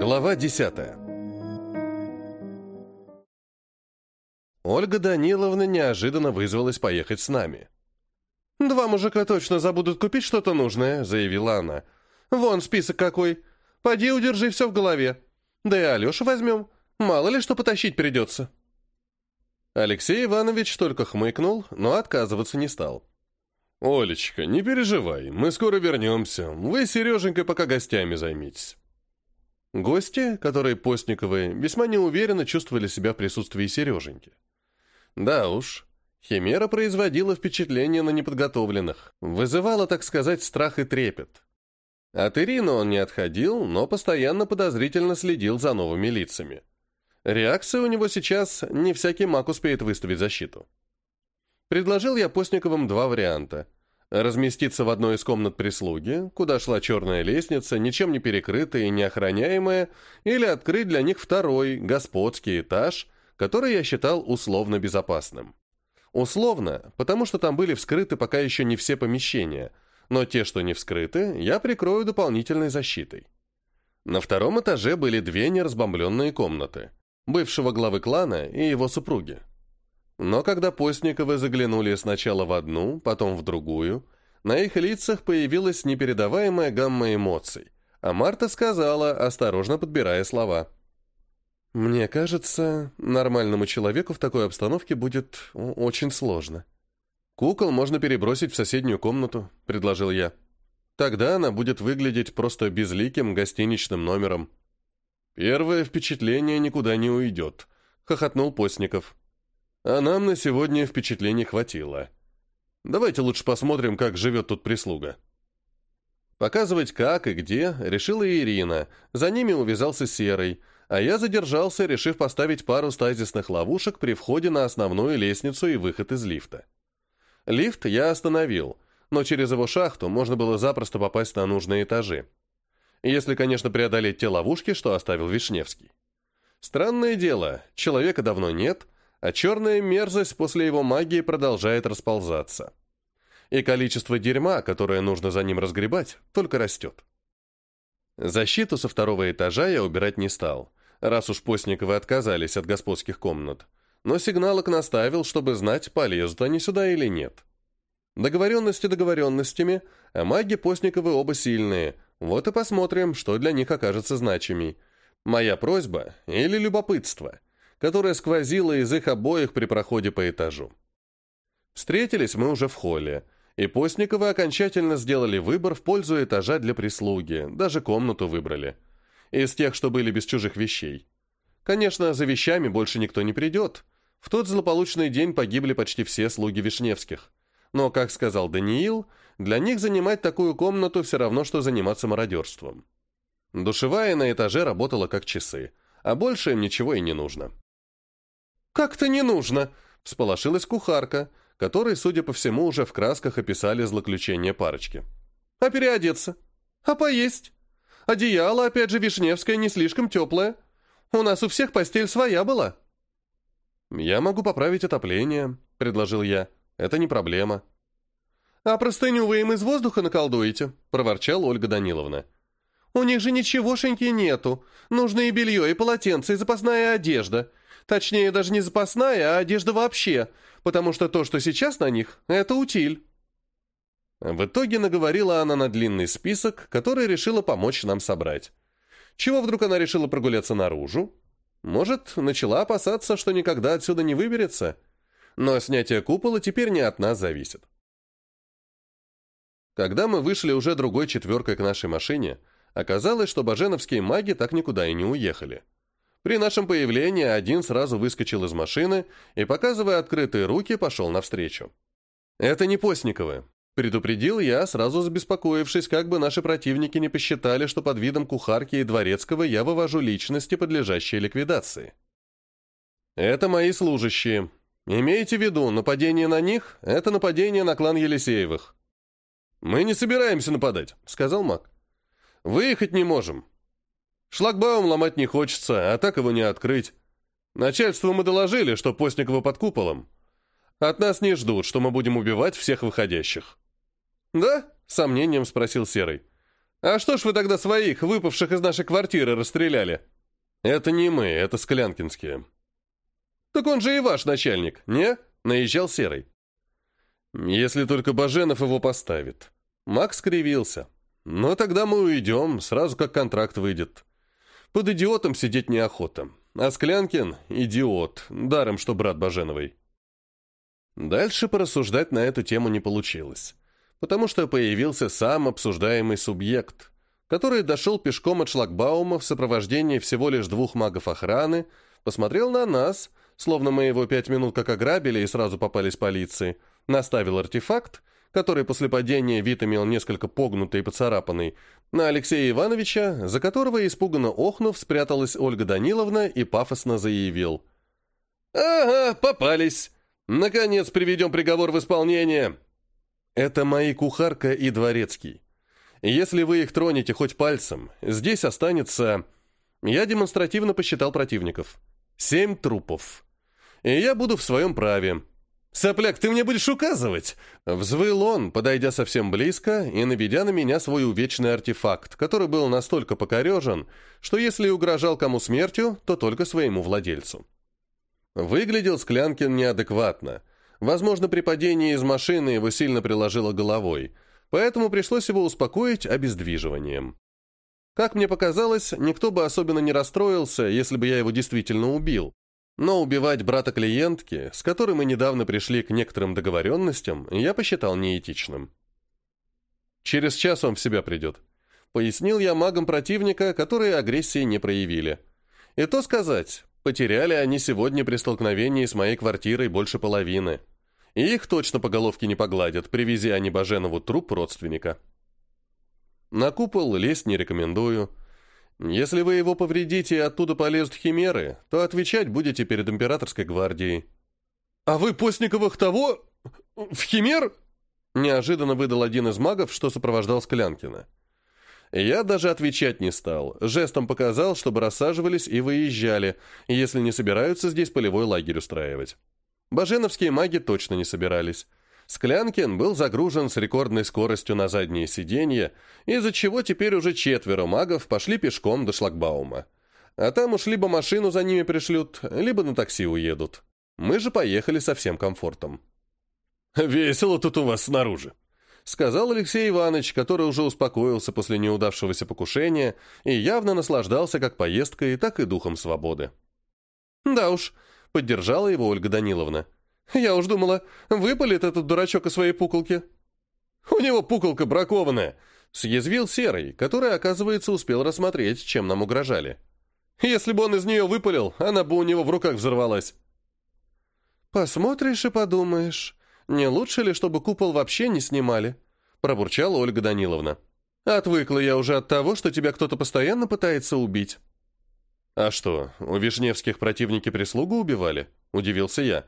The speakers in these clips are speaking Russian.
Глава 10 Ольга Даниловна неожиданно вызвалась поехать с нами. «Два мужика точно забудут купить что-то нужное», — заявила она. «Вон список какой. Поди удержи все в голове. Да и Алешу возьмем. Мало ли что потащить придется». Алексей Иванович только хмыкнул, но отказываться не стал. «Олечка, не переживай, мы скоро вернемся. Вы с Сереженькой пока гостями займитесь». Гости, которые постниковы, весьма неуверенно чувствовали себя в присутствии Сереженьки. Да уж, Химера производила впечатление на неподготовленных, вызывала, так сказать, страх и трепет. От Ирины он не отходил, но постоянно подозрительно следил за новыми лицами. Реакция у него сейчас не всякий маг успеет выставить защиту. Предложил я Постниковым два варианта – разместиться в одной из комнат прислуги, куда шла черная лестница, ничем не перекрытая и не охраняемая, или открыть для них второй, господский этаж, который я считал условно безопасным. Условно, потому что там были вскрыты пока еще не все помещения, но те, что не вскрыты, я прикрою дополнительной защитой. На втором этаже были две неразбомбленные комнаты – бывшего главы клана и его супруги. Но когда Постниковы заглянули сначала в одну, потом в другую, на их лицах появилась непередаваемая гамма эмоций, а Марта сказала, осторожно подбирая слова. «Мне кажется, нормальному человеку в такой обстановке будет очень сложно». «Кукол можно перебросить в соседнюю комнату», — предложил я. «Тогда она будет выглядеть просто безликим гостиничным номером». «Первое впечатление никуда не уйдет», — хохотнул Постников. А нам на сегодня впечатлений хватило. Давайте лучше посмотрим, как живет тут прислуга. Показывать как и где решила Ирина. За ними увязался Серый, а я задержался, решив поставить пару стазисных ловушек при входе на основную лестницу и выход из лифта. Лифт я остановил, но через его шахту можно было запросто попасть на нужные этажи. Если, конечно, преодолеть те ловушки, что оставил Вишневский. Странное дело, человека давно нет, а черная мерзость после его магии продолжает расползаться. И количество дерьма, которое нужно за ним разгребать, только растет. Защиту со второго этажа я убирать не стал, раз уж постниковы отказались от господских комнат. Но сигналок наставил, чтобы знать, полезут они сюда или нет. Договоренности договоренностями, а маги постниковы оба сильные, вот и посмотрим, что для них окажется значимей. Моя просьба или любопытство – которая сквозила из их обоих при проходе по этажу. Встретились мы уже в холле, и Постниковы окончательно сделали выбор в пользу этажа для прислуги, даже комнату выбрали. Из тех, что были без чужих вещей. Конечно, за вещами больше никто не придет. В тот злополучный день погибли почти все слуги Вишневских. Но, как сказал Даниил, для них занимать такую комнату все равно, что заниматься мародерством. Душевая на этаже работала как часы, а больше им ничего и не нужно. «Как-то не нужно!» – всполошилась кухарка, которой, судя по всему, уже в красках описали злоключение парочки. «А переодеться? А поесть? Одеяло, опять же, вишневское, не слишком теплое. У нас у всех постель своя была». «Я могу поправить отопление», — предложил я. «Это не проблема». «А простыню вы им из воздуха наколдуете?» — проворчала Ольга Даниловна. «У них же ничегошеньки нету. Нужно и белье, и полотенце, и запасная одежда. Точнее, даже не запасная, а одежда вообще, потому что то, что сейчас на них, это утиль. В итоге наговорила она на длинный список, который решила помочь нам собрать. Чего вдруг она решила прогуляться наружу? Может, начала опасаться, что никогда отсюда не выберется? Но снятие купола теперь не от нас зависит. Когда мы вышли уже другой четверкой к нашей машине, оказалось, что баженовские маги так никуда и не уехали. При нашем появлении один сразу выскочил из машины и, показывая открытые руки, пошел навстречу. «Это не Постниковы», — предупредил я, сразу забеспокоившись, как бы наши противники не посчитали, что под видом кухарки и дворецкого я вывожу личности, подлежащие ликвидации. «Это мои служащие. Имейте в виду, нападение на них — это нападение на клан Елисеевых». «Мы не собираемся нападать», — сказал маг. «Выехать не можем. Шлагбаум ломать не хочется, а так его не открыть. Начальству мы доложили, что Постникова под куполом. От нас не ждут, что мы будем убивать всех выходящих». «Да?» — сомнением спросил Серый. «А что ж вы тогда своих, выпавших из нашей квартиры, расстреляли?» «Это не мы, это Склянкинские». «Так он же и ваш начальник, не?» — наезжал Серый. «Если только Баженов его поставит». Макс кривился. «Но «Ну, тогда мы уйдем, сразу как контракт выйдет». Под идиотом сидеть неохота. А Склянкин – идиот, даром, что брат Баженовой. Дальше порассуждать на эту тему не получилось, потому что появился сам обсуждаемый субъект, который дошел пешком от шлагбаума в сопровождении всего лишь двух магов охраны, посмотрел на нас, словно мы его пять минут как ограбили и сразу попались полиции, наставил артефакт который после падения вид имел несколько погнутый и поцарапанный, на Алексея Ивановича, за которого, испуганно охнув, спряталась Ольга Даниловна и пафосно заявил. «Ага, попались! Наконец приведем приговор в исполнение!» «Это мои кухарка и дворецкий. Если вы их тронете хоть пальцем, здесь останется...» Я демонстративно посчитал противников. «Семь трупов. И я буду в своем праве». «Сопляк, ты мне будешь указывать!» Взвыл он, подойдя совсем близко и наведя на меня свой увечный артефакт, который был настолько покорежен, что если и угрожал кому смертью, то только своему владельцу. Выглядел Склянкин неадекватно. Возможно, при падении из машины его сильно приложило головой, поэтому пришлось его успокоить обездвиживанием. Как мне показалось, никто бы особенно не расстроился, если бы я его действительно убил. Но убивать брата клиентки, с которым мы недавно пришли к некоторым договоренностям, я посчитал неэтичным. «Через час он в себя придет», — пояснил я магам противника, которые агрессии не проявили. «И то сказать, потеряли они сегодня при столкновении с моей квартирой больше половины. И их точно по головке не погладят, привези они Баженову труп родственника». На купол лезть не рекомендую — если вы его повредите и оттуда полезут химеры, то отвечать будете перед императорской гвардией». «А вы Постниковых того? В химер?» Неожиданно выдал один из магов, что сопровождал Склянкина. Я даже отвечать не стал, жестом показал, чтобы рассаживались и выезжали, если не собираются здесь полевой лагерь устраивать. Баженовские маги точно не собирались. Склянкин был загружен с рекордной скоростью на заднее сиденье, из-за чего теперь уже четверо магов пошли пешком до шлагбаума. А там уж либо машину за ними пришлют, либо на такси уедут. Мы же поехали со всем комфортом. «Весело тут у вас снаружи», — сказал Алексей Иванович, который уже успокоился после неудавшегося покушения и явно наслаждался как поездкой, так и духом свободы. «Да уж», — поддержала его Ольга Даниловна. «Я уж думала, выпалит этот дурачок из своей пуколки». «У него пуколка бракованная!» — съязвил Серый, который, оказывается, успел рассмотреть, чем нам угрожали. «Если бы он из нее выпалил, она бы у него в руках взорвалась». «Посмотришь и подумаешь, не лучше ли, чтобы купол вообще не снимали?» — пробурчала Ольга Даниловна. «Отвыкла я уже от того, что тебя кто-то постоянно пытается убить». «А что, у Вишневских противники прислугу убивали?» — удивился я.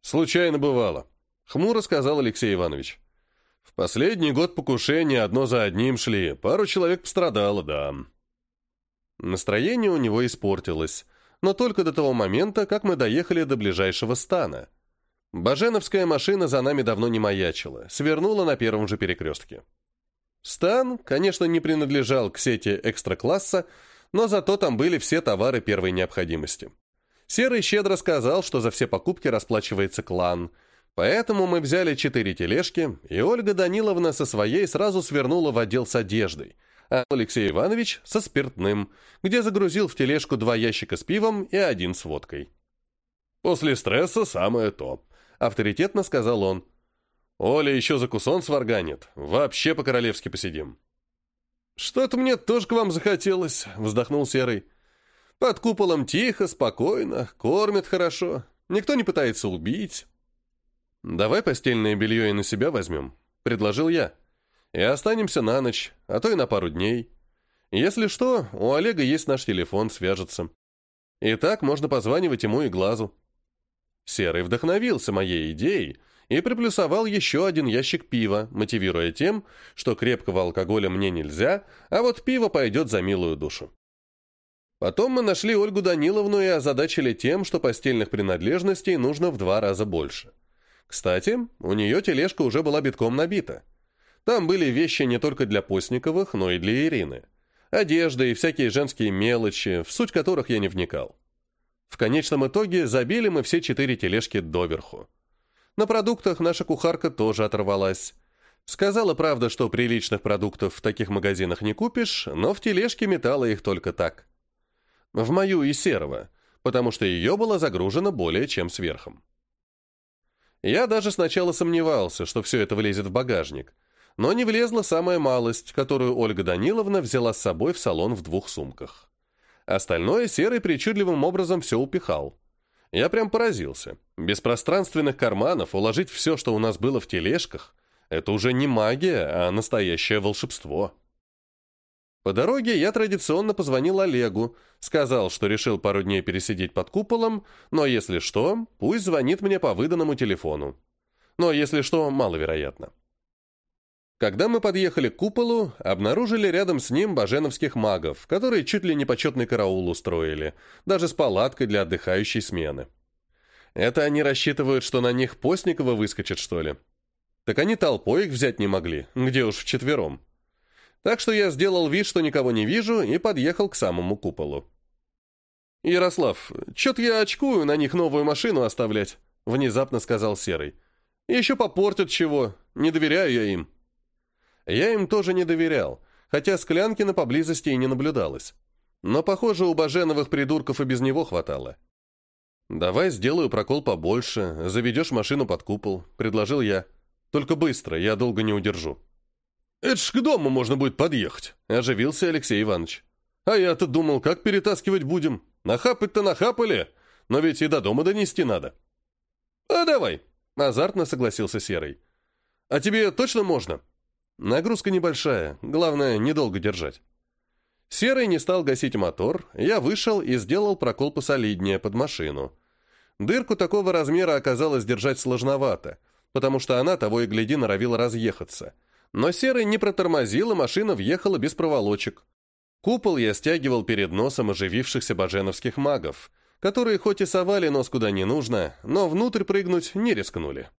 «Случайно бывало», — хмуро сказал Алексей Иванович. «В последний год покушения одно за одним шли, пару человек пострадало, да». Настроение у него испортилось, но только до того момента, как мы доехали до ближайшего стана. Баженовская машина за нами давно не маячила, свернула на первом же перекрестке. Стан, конечно, не принадлежал к сети экстра-класса, но зато там были все товары первой необходимости. Серый щедро сказал, что за все покупки расплачивается клан. Поэтому мы взяли четыре тележки, и Ольга Даниловна со своей сразу свернула в отдел с одеждой, а Алексей Иванович со спиртным, где загрузил в тележку два ящика с пивом и один с водкой. «После стресса самое то», — авторитетно сказал он. «Оля еще закусон сварганит. Вообще по-королевски посидим». «Что-то мне тоже к вам захотелось», — вздохнул Серый. Под куполом тихо, спокойно, кормят хорошо. Никто не пытается убить. «Давай постельное белье и на себя возьмем», — предложил я. «И останемся на ночь, а то и на пару дней. Если что, у Олега есть наш телефон, свяжется. И так можно позванивать ему и глазу». Серый вдохновился моей идеей и приплюсовал еще один ящик пива, мотивируя тем, что крепкого алкоголя мне нельзя, а вот пиво пойдет за милую душу. Потом мы нашли Ольгу Даниловну и озадачили тем, что постельных принадлежностей нужно в два раза больше. Кстати, у нее тележка уже была битком набита. Там были вещи не только для Постниковых, но и для Ирины. Одежда и всякие женские мелочи, в суть которых я не вникал. В конечном итоге забили мы все четыре тележки доверху. На продуктах наша кухарка тоже оторвалась. Сказала, правда, что приличных продуктов в таких магазинах не купишь, но в тележке метала их только так в мою и серого, потому что ее было загружено более чем сверхом. Я даже сначала сомневался, что все это влезет в багажник, но не влезла самая малость, которую Ольга Даниловна взяла с собой в салон в двух сумках. Остальное Серый причудливым образом все упихал. Я прям поразился. Без пространственных карманов уложить все, что у нас было в тележках, это уже не магия, а настоящее волшебство. По дороге я традиционно позвонил Олегу, сказал, что решил пару дней пересидеть под куполом, но если что, пусть звонит мне по выданному телефону. Но если что, маловероятно. Когда мы подъехали к куполу, обнаружили рядом с ним баженовских магов, которые чуть ли не почетный караул устроили, даже с палаткой для отдыхающей смены. Это они рассчитывают, что на них Постникова выскочит, что ли? Так они толпой их взять не могли, где уж вчетвером так что я сделал вид, что никого не вижу, и подъехал к самому куполу. «Ярослав, чё-то я очкую на них новую машину оставлять», — внезапно сказал Серый. «Еще попортят чего, не доверяю я им». Я им тоже не доверял, хотя Склянкина поблизости и не наблюдалось. Но, похоже, у Баженовых придурков и без него хватало. «Давай сделаю прокол побольше, заведешь машину под купол», — предложил я. «Только быстро, я долго не удержу». «Это ж к дому можно будет подъехать», — оживился Алексей Иванович. «А я-то думал, как перетаскивать будем. Нахапать-то нахапали, но ведь и до дома донести надо». «А давай», — азартно согласился Серый. «А тебе точно можно?» «Нагрузка небольшая, главное, недолго держать». Серый не стал гасить мотор, я вышел и сделал прокол посолиднее под машину. Дырку такого размера оказалось держать сложновато, потому что она того и гляди норовила разъехаться — но серый не протормозил, и машина въехала без проволочек. Купол я стягивал перед носом оживившихся баженовских магов, которые хоть и совали нос куда не нужно, но внутрь прыгнуть не рискнули.